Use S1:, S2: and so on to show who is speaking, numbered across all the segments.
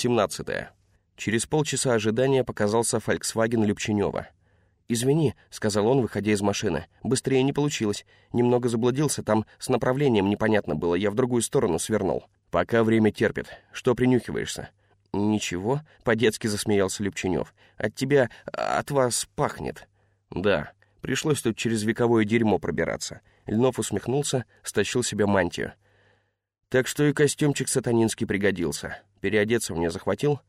S1: 17. Через полчаса ожидания показался Volkswagen Любченева. «Извини», — сказал он, выходя из машины. «Быстрее не получилось. Немного заблудился, там с направлением непонятно было, я в другую сторону свернул». «Пока время терпит. Что принюхиваешься?» «Ничего», — по-детски засмеялся Любченев. «От тебя, от вас пахнет». «Да, пришлось тут через вековое дерьмо пробираться». Льнов усмехнулся, стащил себе мантию. «Так что и костюмчик сатанинский пригодился. Переодеться мне захватил?»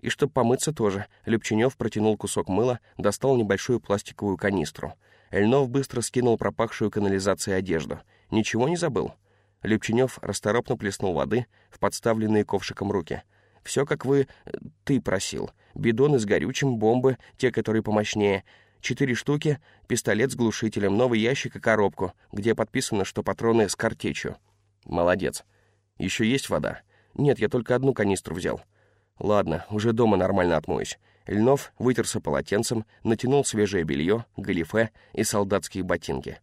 S1: И чтоб помыться тоже, Любченев протянул кусок мыла, достал небольшую пластиковую канистру. Эльнов быстро скинул пропахшую канализацией одежду. Ничего не забыл. Любченев расторопно плеснул воды в подставленные ковшиком руки. «Все, как вы... ты просил. Бидоны с горючим, бомбы, те, которые помощнее. Четыре штуки, пистолет с глушителем, новый ящик и коробку, где подписано, что патроны с картечью». «Молодец. Еще есть вода?» «Нет, я только одну канистру взял». Ладно, уже дома нормально отмоюсь. Льнов вытерся полотенцем, натянул свежее белье, галифе и солдатские ботинки.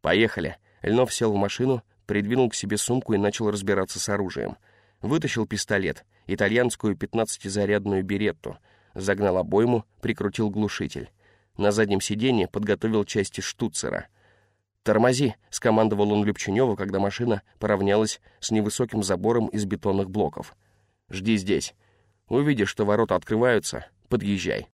S1: «Поехали». Льнов сел в машину, придвинул к себе сумку и начал разбираться с оружием. Вытащил пистолет, итальянскую пятнадцатизарядную беретту, загнал обойму, прикрутил глушитель. На заднем сиденье подготовил части штуцера. «Тормози!» — скомандовал он Любченеву, когда машина поравнялась с невысоким забором из бетонных блоков. «Жди здесь. Увидишь, что ворота открываются, подъезжай.